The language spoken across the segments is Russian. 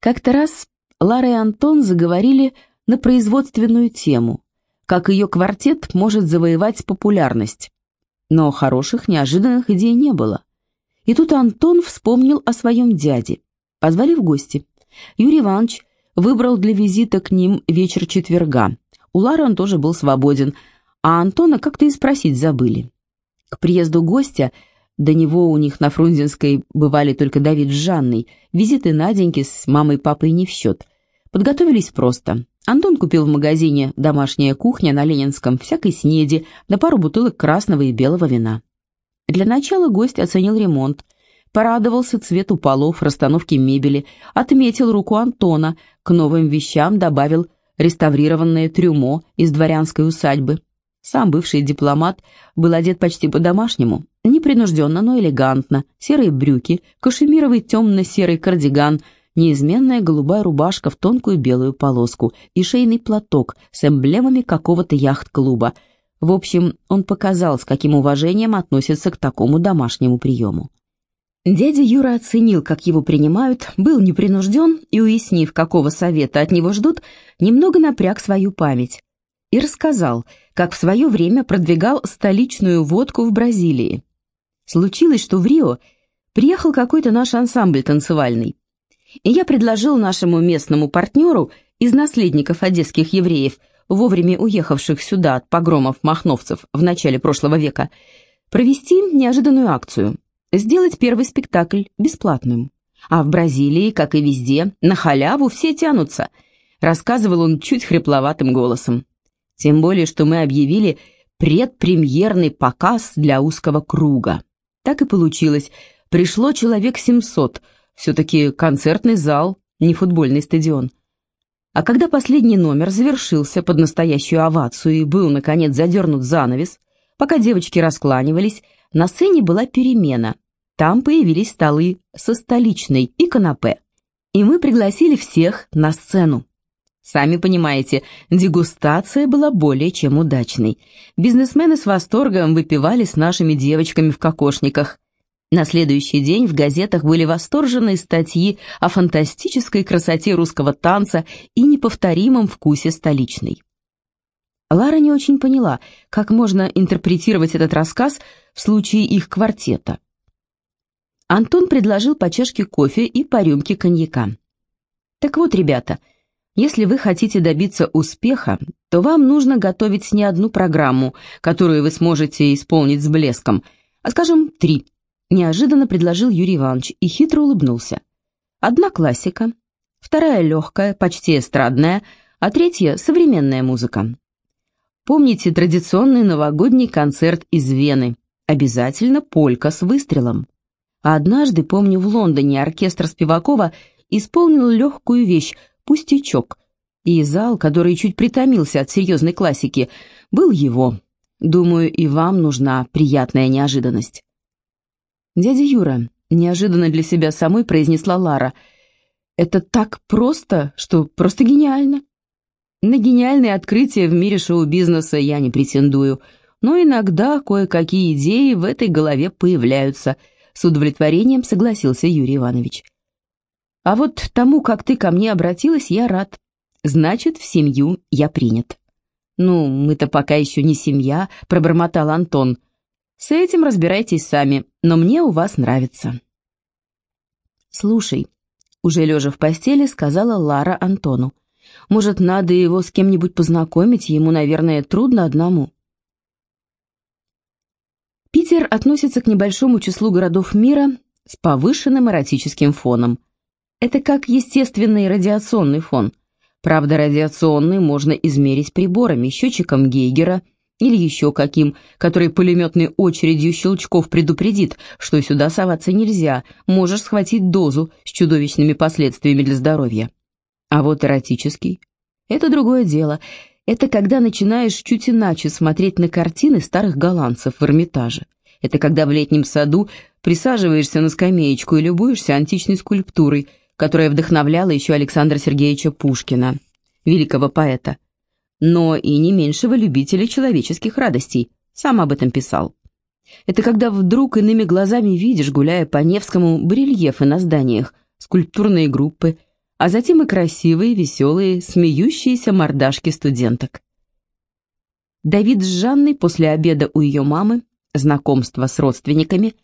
Как-то раз Лара и Антон заговорили на производственную тему, как ее квартет может завоевать популярность. Но хороших, неожиданных идей не было. И тут Антон вспомнил о своем дяде. Позвали в гости. Юрий Иванович выбрал для визита к ним вечер четверга. У Лары он тоже был свободен, а Антона как-то и спросить забыли. К приезду гостя до него у них на Фрунзенской бывали только Давид с Жанной, визиты Наденьки с мамой-папой не в счет. Подготовились просто. Антон купил в магазине «Домашняя кухня» на Ленинском всякой снеди, на пару бутылок красного и белого вина. Для начала гость оценил ремонт, порадовался цвету полов, расстановке мебели, отметил руку Антона, к новым вещам добавил реставрированное трюмо из дворянской усадьбы. Сам бывший дипломат был одет почти по-домашнему, непринужденно, но элегантно, серые брюки, кашемировый темно-серый кардиган, неизменная голубая рубашка в тонкую белую полоску и шейный платок с эмблемами какого-то яхт-клуба. В общем, он показал, с каким уважением относится к такому домашнему приему. Дядя Юра оценил, как его принимают, был непринужден и, уяснив, какого совета от него ждут, немного напряг свою память и рассказал, как в свое время продвигал столичную водку в Бразилии. Случилось, что в Рио приехал какой-то наш ансамбль танцевальный, и я предложил нашему местному партнеру из наследников одесских евреев, вовремя уехавших сюда от погромов махновцев в начале прошлого века, провести неожиданную акцию, сделать первый спектакль бесплатным. А в Бразилии, как и везде, на халяву все тянутся, рассказывал он чуть хрипловатым голосом. Тем более, что мы объявили предпремьерный показ для узкого круга. Так и получилось. Пришло человек 700. Все-таки концертный зал, не футбольный стадион. А когда последний номер завершился под настоящую овацию и был, наконец, задернут занавес, пока девочки раскланивались, на сцене была перемена. Там появились столы со столичной и канапе. И мы пригласили всех на сцену. Сами понимаете, дегустация была более чем удачной. Бизнесмены с восторгом выпивали с нашими девочками в кокошниках. На следующий день в газетах были восторженные статьи о фантастической красоте русского танца и неповторимом вкусе столичной. Лара не очень поняла, как можно интерпретировать этот рассказ в случае их квартета. Антон предложил по чашке кофе и по рюмке коньяка. «Так вот, ребята», если вы хотите добиться успеха, то вам нужно готовить не одну программу, которую вы сможете исполнить с блеском, а, скажем, три. Неожиданно предложил Юрий Иванович и хитро улыбнулся. Одна классика, вторая легкая, почти эстрадная, а третья — современная музыка. Помните традиционный новогодний концерт из Вены. Обязательно полька с выстрелом. А однажды, помню, в Лондоне оркестр Спивакова исполнил легкую вещь пустячок, и зал, который чуть притомился от серьезной классики, был его. Думаю, и вам нужна приятная неожиданность. «Дядя Юра», — неожиданно для себя самой произнесла Лара, — «это так просто, что просто гениально». На гениальные открытия в мире шоу-бизнеса я не претендую, но иногда кое-какие идеи в этой голове появляются. С удовлетворением согласился Юрий Иванович. А вот тому, как ты ко мне обратилась, я рад. Значит, в семью я принят. Ну, мы-то пока еще не семья, пробормотал Антон. С этим разбирайтесь сами, но мне у вас нравится. Слушай, уже лежа в постели, сказала Лара Антону. Может, надо его с кем-нибудь познакомить, ему, наверное, трудно одному. Питер относится к небольшому числу городов мира с повышенным эротическим фоном. Это как естественный радиационный фон. Правда, радиационный можно измерить приборами, счетчиком Гейгера или еще каким, который пулеметной очередью щелчков предупредит, что сюда соваться нельзя, можешь схватить дозу с чудовищными последствиями для здоровья. А вот эротический – это другое дело. Это когда начинаешь чуть иначе смотреть на картины старых голландцев в Эрмитаже. Это когда в летнем саду присаживаешься на скамеечку и любуешься античной скульптурой – которая вдохновляла еще Александра Сергеевича Пушкина, великого поэта, но и не меньшего любителя человеческих радостей, сам об этом писал. Это когда вдруг иными глазами видишь, гуляя по Невскому, барельефы на зданиях, скульптурные группы, а затем и красивые, веселые, смеющиеся мордашки студенток. Давид с Жанной после обеда у ее мамы, знакомства с родственниками,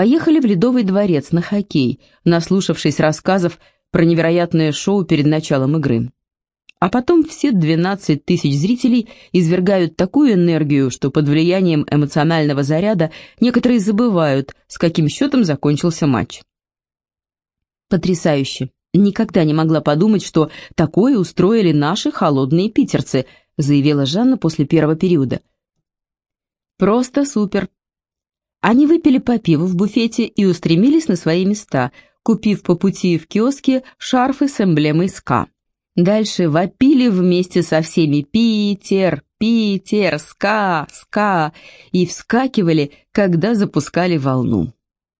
поехали в Ледовый дворец на хоккей, наслушавшись рассказов про невероятное шоу перед началом игры. А потом все 12 тысяч зрителей извергают такую энергию, что под влиянием эмоционального заряда некоторые забывают, с каким счетом закончился матч. Потрясающе. Никогда не могла подумать, что такое устроили наши холодные питерцы, заявила Жанна после первого периода. Просто супер. Они выпили по пиву в буфете и устремились на свои места, купив по пути в киоске шарфы с эмблемой СКА. Дальше вопили вместе со всеми «Питер! Питер! Ска! Ска!» и вскакивали, когда запускали волну.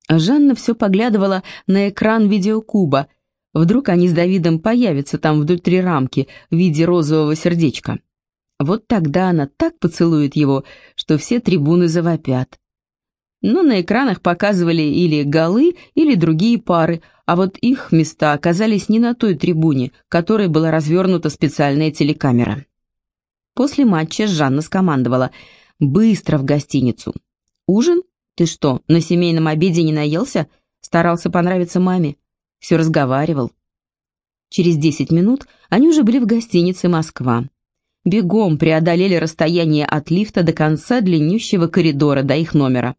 Жанна все поглядывала на экран видеокуба. Вдруг они с Давидом появятся там внутри рамки в виде розового сердечка. Вот тогда она так поцелует его, что все трибуны завопят. Но на экранах показывали или голы, или другие пары, а вот их места оказались не на той трибуне, которой была развернута специальная телекамера. После матча Жанна скомандовала «Быстро в гостиницу». «Ужин? Ты что, на семейном обеде не наелся?» Старался понравиться маме. Все разговаривал. Через десять минут они уже были в гостинице «Москва». Бегом преодолели расстояние от лифта до конца длиннющего коридора до их номера.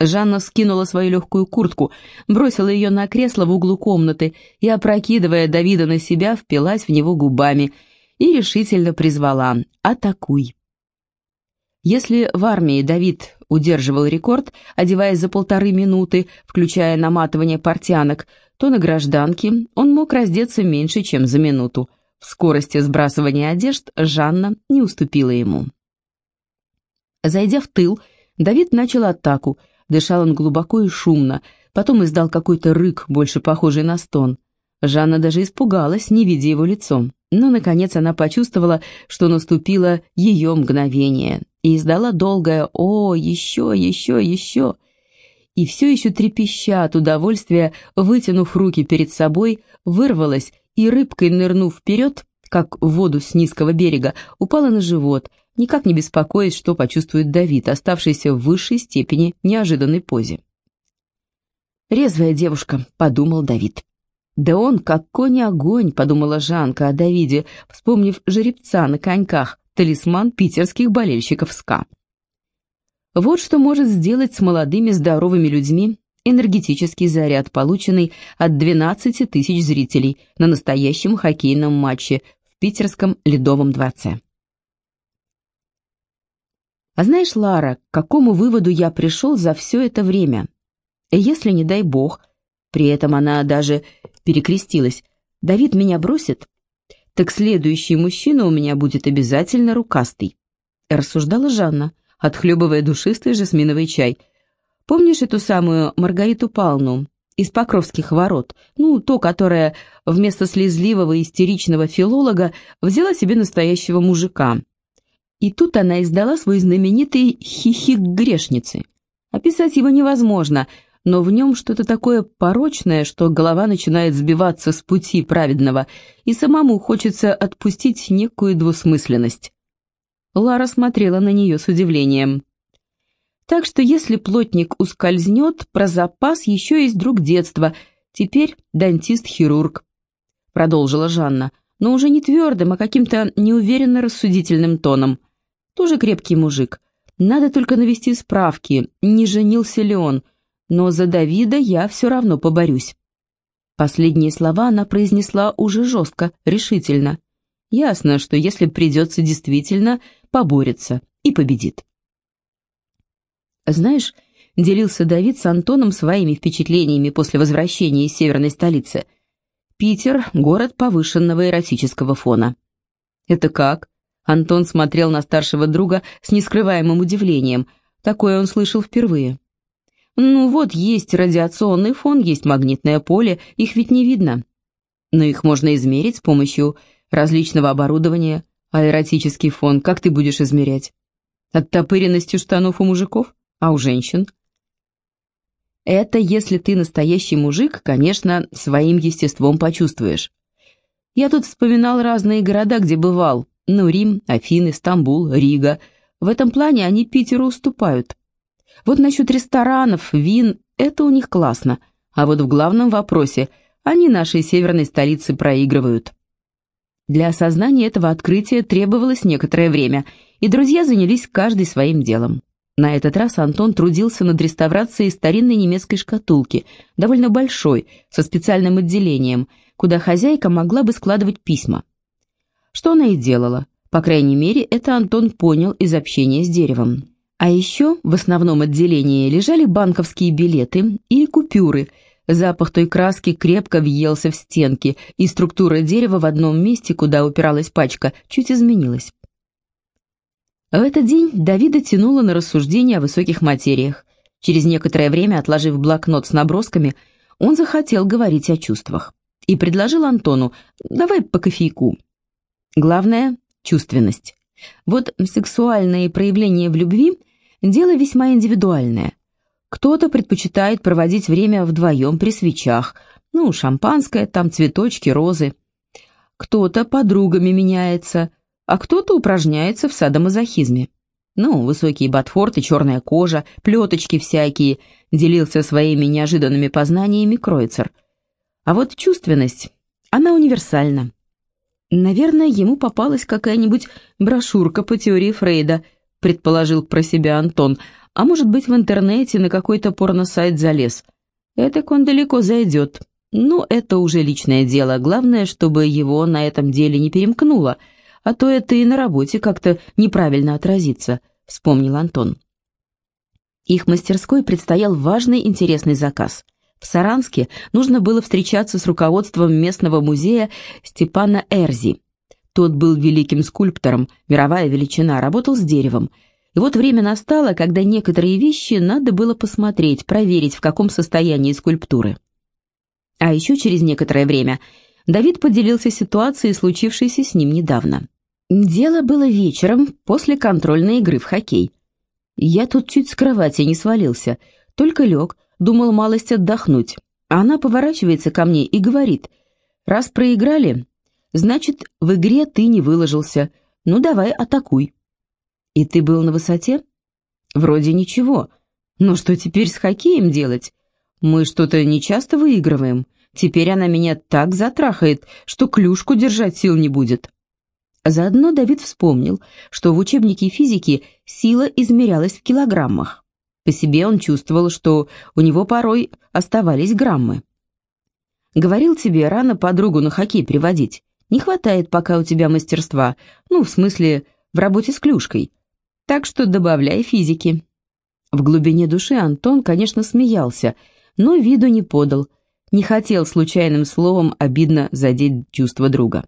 Жанна скинула свою легкую куртку, бросила ее на кресло в углу комнаты и, опрокидывая Давида на себя, впилась в него губами и решительно призвала «Атакуй». Если в армии Давид удерживал рекорд, одеваясь за полторы минуты, включая наматывание портянок, то на гражданке он мог раздеться меньше, чем за минуту. В скорости сбрасывания одежд Жанна не уступила ему. Зайдя в тыл, Давид начал атаку, Дышал он глубоко и шумно, потом издал какой-то рык, больше похожий на стон. Жанна даже испугалась, не видя его лицом. Но, наконец, она почувствовала, что наступило ее мгновение, и издала долгое «О, еще, еще, еще!» И все еще трепеща от удовольствия, вытянув руки перед собой, вырвалась и, рыбкой нырнув вперед, как в воду с низкого берега, упала на живот, никак не беспокоясь, что почувствует Давид, оставшийся в высшей степени неожиданной позе. «Резвая девушка», — подумал Давид. «Да он, как конь-огонь», — подумала Жанка о Давиде, вспомнив жеребца на коньках, талисман питерских болельщиков СКА. Вот что может сделать с молодыми здоровыми людьми энергетический заряд, полученный от 12 тысяч зрителей на настоящем хоккейном матче в Питерском Ледовом дворце. А знаешь, Лара, к какому выводу я пришел за все это время? Если, не дай бог, при этом она даже перекрестилась, Давид меня бросит, так следующий мужчина у меня будет обязательно рукастый. Рассуждала Жанна, отхлебывая душистый жасминовый чай. Помнишь эту самую Маргариту Павловну из Покровских ворот? Ну, то, которая вместо слезливого истеричного филолога взяла себе настоящего мужика, и тут она издала свой знаменитый хихик грешницы. Описать его невозможно, но в нем что-то такое порочное, что голова начинает сбиваться с пути праведного, и самому хочется отпустить некую двусмысленность. Лара смотрела на нее с удивлением. Так что если плотник ускользнет, про запас еще есть друг детства, теперь дантист-хирург. Продолжила Жанна, но уже не твердым, а каким-то неуверенно рассудительным тоном – тоже крепкий мужик. Надо только навести справки, не женился ли он. Но за Давида я все равно поборюсь. Последние слова она произнесла уже жестко, решительно. Ясно, что если придется действительно, поборется и победит. Знаешь, делился Давид с Антоном своими впечатлениями после возвращения из северной столицы. Питер — город повышенного эротического фона. «Это как?» Антон смотрел на старшего друга с нескрываемым удивлением. Такое он слышал впервые. «Ну вот, есть радиационный фон, есть магнитное поле, их ведь не видно. Но их можно измерить с помощью различного оборудования. А фон как ты будешь измерять? Оттопыренностью штанов у мужиков? А у женщин?» Это если ты настоящий мужик, конечно, своим естеством почувствуешь. Я тут вспоминал разные города, где бывал. Ну, Рим, Афины, Стамбул, Рига. В этом плане они Питеру уступают. Вот насчет ресторанов, вин, это у них классно. А вот в главном вопросе они нашей северной столице проигрывают. Для осознания этого открытия требовалось некоторое время, и друзья занялись каждый своим делом. На этот раз Антон трудился над реставрацией старинной немецкой шкатулки, довольно большой, со специальным отделением, куда хозяйка могла бы складывать письма. Что она и делала. По крайней мере, это Антон понял из общения с деревом. А еще в основном отделении лежали банковские билеты и купюры – Запах той краски крепко въелся в стенки, и структура дерева в одном месте, куда упиралась пачка, чуть изменилась. В этот день Давида тянуло на рассуждения о высоких материях. Через некоторое время, отложив блокнот с набросками, он захотел говорить о чувствах. И предложил Антону «давай по кофейку». Главное – чувственность. Вот сексуальные проявления в любви – дело весьма индивидуальное. Кто-то предпочитает проводить время вдвоем при свечах, ну, шампанское, там цветочки, розы. Кто-то подругами меняется, а кто-то упражняется в садомазохизме. Ну, высокие ботфорты, черная кожа, плеточки всякие, делился своими неожиданными познаниями Кройцер. А вот чувственность, она универсальна. Наверное, ему попалась какая-нибудь брошюрка по теории Фрейда, предположил про себя Антон, а может быть в интернете на какой-то порносайт залез. Это он далеко зайдет. Ну, это уже личное дело, главное, чтобы его на этом деле не перемкнуло, а то это и на работе как-то неправильно отразится, вспомнил Антон. Их мастерской предстоял важный интересный заказ. В Саранске нужно было встречаться с руководством местного музея Степана Эрзи. Тот был великим скульптором, мировая величина, работал с деревом – и вот время настало, когда некоторые вещи надо было посмотреть, проверить, в каком состоянии скульптуры. А еще через некоторое время Давид поделился ситуацией, случившейся с ним недавно. Дело было вечером после контрольной игры в хоккей. Я тут чуть с кровати не свалился, только лег, думал малость отдохнуть. А она поворачивается ко мне и говорит, «Раз проиграли, значит, в игре ты не выложился, ну давай атакуй». «И ты был на высоте?» «Вроде ничего. Но что теперь с хоккеем делать? Мы что-то не часто выигрываем. Теперь она меня так затрахает, что клюшку держать сил не будет». Заодно Давид вспомнил, что в учебнике физики сила измерялась в килограммах. По себе он чувствовал, что у него порой оставались граммы. «Говорил тебе рано подругу на хоккей приводить. Не хватает пока у тебя мастерства, ну, в смысле, в работе с клюшкой. Так что добавляй физики». В глубине души Антон, конечно, смеялся, но виду не подал, не хотел случайным словом обидно задеть чувство друга.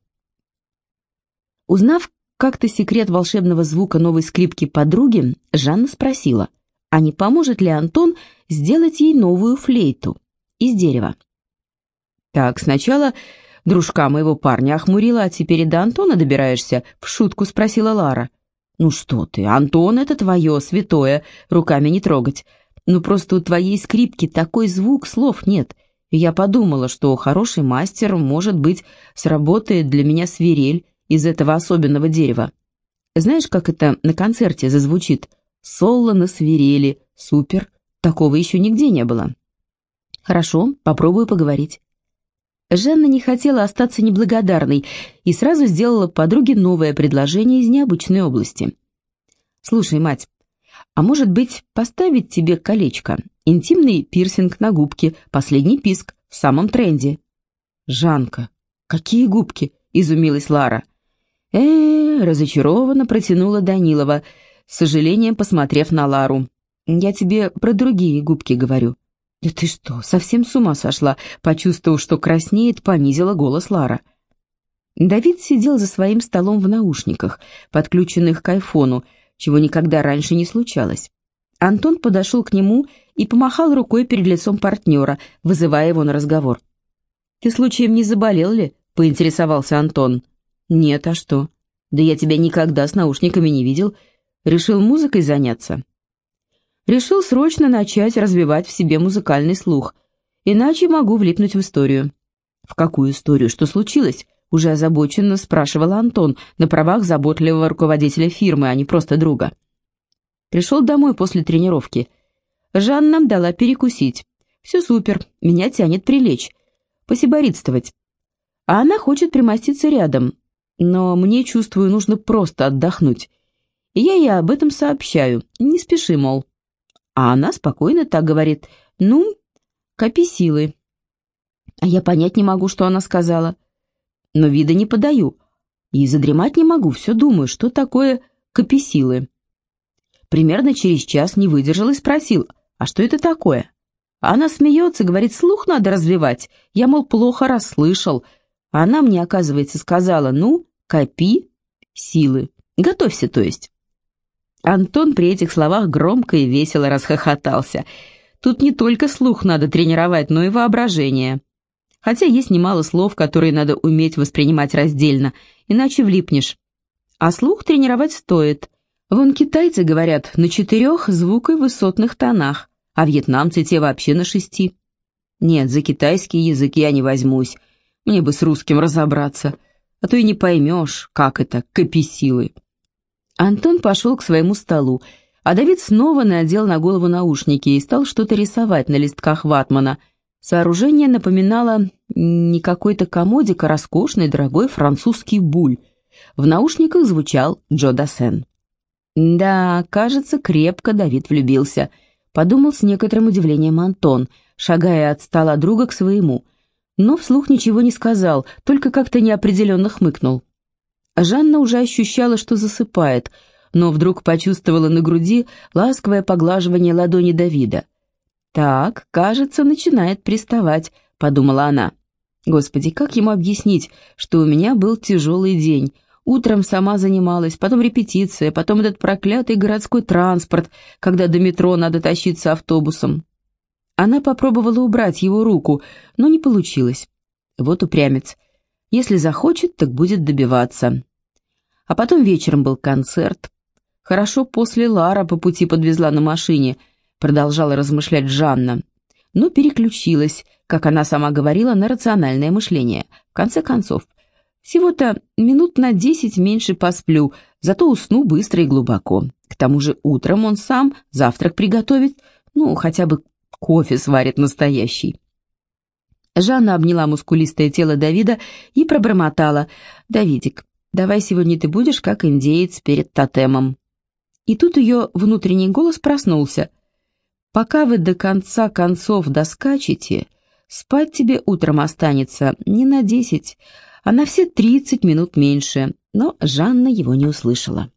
Узнав как-то секрет волшебного звука новой скрипки подруги, Жанна спросила, а не поможет ли Антон сделать ей новую флейту из дерева. «Так, сначала дружка моего парня охмурила, а теперь и до Антона добираешься?» — в шутку спросила Лара. «Ну что ты, Антон, это твое, святое, руками не трогать. Ну просто у твоей скрипки такой звук, слов нет. Я подумала, что хороший мастер, может быть, сработает для меня свирель из этого особенного дерева. Знаешь, как это на концерте зазвучит? Соло на свирели, супер, такого еще нигде не было». «Хорошо, попробую поговорить». Жанна не хотела остаться неблагодарной и сразу сделала подруге новое предложение из необычной области. «Слушай, мать, а может быть поставить тебе колечко? Интимный пирсинг на губке, последний писк, в самом тренде». «Жанка, какие губки?» — изумилась Лара. э, -э разочарованно протянула Данилова, с сожалением посмотрев на Лару. «Я тебе про другие губки говорю. «Да ты что, совсем с ума сошла?» Почувствовав, что краснеет, понизила голос Лара. Давид сидел за своим столом в наушниках, подключенных к айфону, чего никогда раньше не случалось. Антон подошел к нему и помахал рукой перед лицом партнера, вызывая его на разговор. «Ты случаем не заболел ли?» — поинтересовался Антон. «Нет, а что? Да я тебя никогда с наушниками не видел. Решил музыкой заняться?» решил срочно начать развивать в себе музыкальный слух, иначе могу влипнуть в историю. В какую историю? Что случилось? Уже озабоченно спрашивал Антон на правах заботливого руководителя фирмы, а не просто друга. Пришел домой после тренировки. Жанна дала перекусить. Все супер, меня тянет прилечь, посиборитствовать. А она хочет примоститься рядом, но мне, чувствую, нужно просто отдохнуть. Я ей об этом сообщаю, не спеши, мол. А она спокойно так говорит, ну, копи силы. А я понять не могу, что она сказала. Но вида не подаю. И задремать не могу, все думаю, что такое копи силы. Примерно через час не выдержал и спросил, а что это такое? Она смеется, говорит, слух надо развивать. Я, мол, плохо расслышал. Она мне, оказывается, сказала, ну, копи силы. Готовься, то есть. Антон при этих словах громко и весело расхохотался. Тут не только слух надо тренировать, но и воображение. Хотя есть немало слов, которые надо уметь воспринимать раздельно, иначе влипнешь. А слух тренировать стоит. Вон китайцы говорят на четырех звук высотных тонах, а вьетнамцы те вообще на шести. Нет, за китайский язык я не возьмусь, мне бы с русским разобраться, а то и не поймешь, как это, копи силы. Антон пошел к своему столу, а Давид снова надел на голову наушники и стал что-то рисовать на листках ватмана. Сооружение напоминало не какой-то комодик, а роскошный дорогой французский буль. В наушниках звучал Джо Дассен. «Да, кажется, крепко Давид влюбился», — подумал с некоторым удивлением Антон, шагая от стола друга к своему. Но вслух ничего не сказал, только как-то неопределенно хмыкнул. Жанна уже ощущала, что засыпает, но вдруг почувствовала на груди ласковое поглаживание ладони Давида. «Так, кажется, начинает приставать», — подумала она. «Господи, как ему объяснить, что у меня был тяжелый день? Утром сама занималась, потом репетиция, потом этот проклятый городской транспорт, когда до метро надо тащиться автобусом». Она попробовала убрать его руку, но не получилось. Вот упрямец. Если захочет, так будет добиваться. А потом вечером был концерт. Хорошо после Лара по пути подвезла на машине, продолжала размышлять Жанна. Но переключилась, как она сама говорила, на рациональное мышление. В конце концов, всего-то минут на десять меньше посплю, зато усну быстро и глубоко. К тому же утром он сам завтрак приготовит, ну, хотя бы кофе сварит настоящий. Жанна обняла мускулистое тело Давида и пробормотала. «Давидик, давай сегодня ты будешь как индеец перед тотемом». И тут ее внутренний голос проснулся. «Пока вы до конца концов доскачете, спать тебе утром останется не на десять, а на все тридцать минут меньше». Но Жанна его не услышала.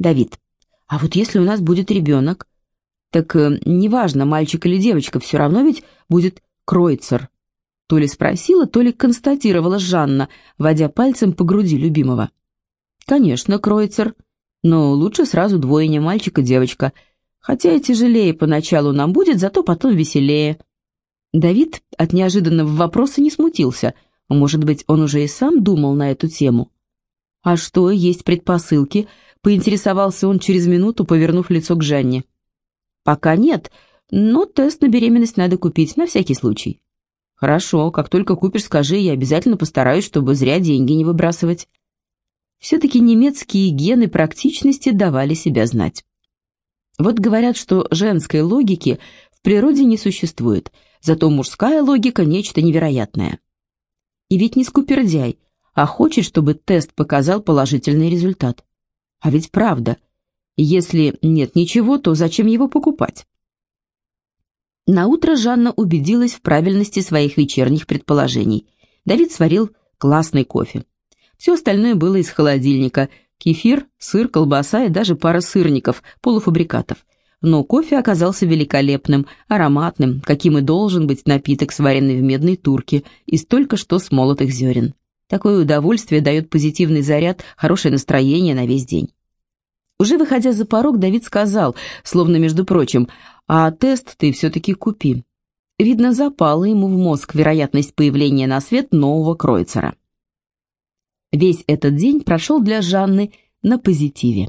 «Давид, а вот если у нас будет ребенок, так э, неважно, мальчик или девочка, все равно ведь будет Кройцер», то ли спросила, то ли констатировала Жанна, водя пальцем по груди любимого. «Конечно, Кройцер, но лучше сразу двойня, мальчик и девочка. Хотя и тяжелее поначалу нам будет, зато потом веселее». Давид от неожиданного вопроса не смутился. Может быть, он уже и сам думал на эту тему. «А что, есть предпосылки?» — поинтересовался он через минуту, повернув лицо к Жанне. «Пока нет, но тест на беременность надо купить на всякий случай». «Хорошо, как только купишь, скажи, я обязательно постараюсь, чтобы зря деньги не выбрасывать». Все-таки немецкие гены практичности давали себя знать. Вот говорят, что женской логики в природе не существует, зато мужская логика – нечто невероятное. И ведь не скупердяй, а хочет, чтобы тест показал положительный результат. А ведь правда, если нет ничего, то зачем его покупать? Наутро Жанна убедилась в правильности своих вечерних предположений. Давид сварил классный кофе. Все остальное было из холодильника. Кефир, сыр, колбаса и даже пара сырников, полуфабрикатов. Но кофе оказался великолепным, ароматным, каким и должен быть напиток, сваренный в медной турке из только что смолотых зерен. Такое удовольствие дает позитивный заряд, хорошее настроение на весь день. Уже выходя за порог, Давид сказал, словно между прочим, «А тест ты все-таки купи». Видно, запала ему в мозг вероятность появления на свет нового Кройцера. Весь этот день прошел для Жанны на позитиве.